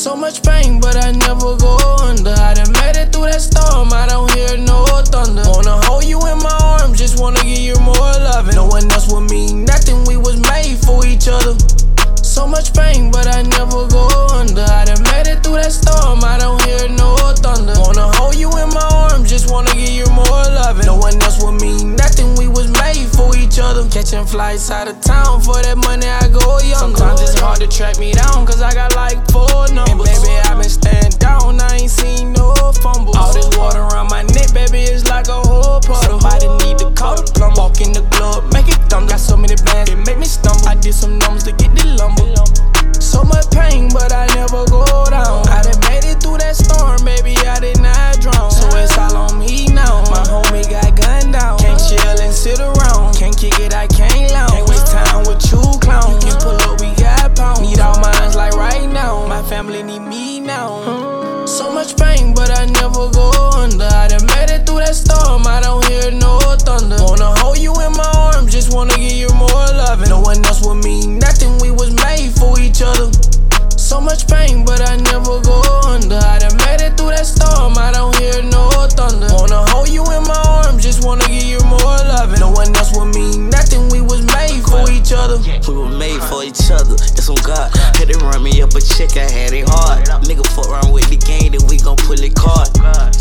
So much pain, but I never go under. I done made it through other. Catching flights out of town, for that money I go younger. Sometimes it's hard to track me down, cause I got like four numbers. And baby, i been staying down, I ain't seen no fumbles. All this much pain, but I never go under. I done made it through that storm, I don't hear no thunder. Wanna hold you in my arms, just wanna give you more loving. No one else would mean nothing, we was made for each other. We were made for each other, that's on God. Had to run me up a check, I had it hard. Nigga fuck around with the game, then we gon' pull it card.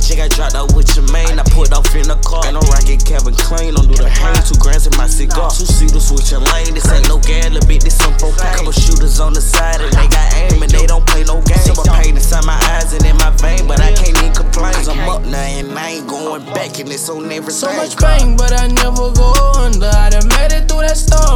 Check, I dropped out with your main, I put off in the car. Ain't no rocket Calvin Klein, don't do hang. Two grams in my cigar. Two seaters switching lane, this ain't no gal, a bit, this some propane. Couple shooters on the side, and they got aim, and they don't play no games. Some pain inside my eyes and in my vein, but I can't even complain. i I'm up now, and I ain't going back, and it's on everything. So much pain, but I never go under. I done made it through that storm,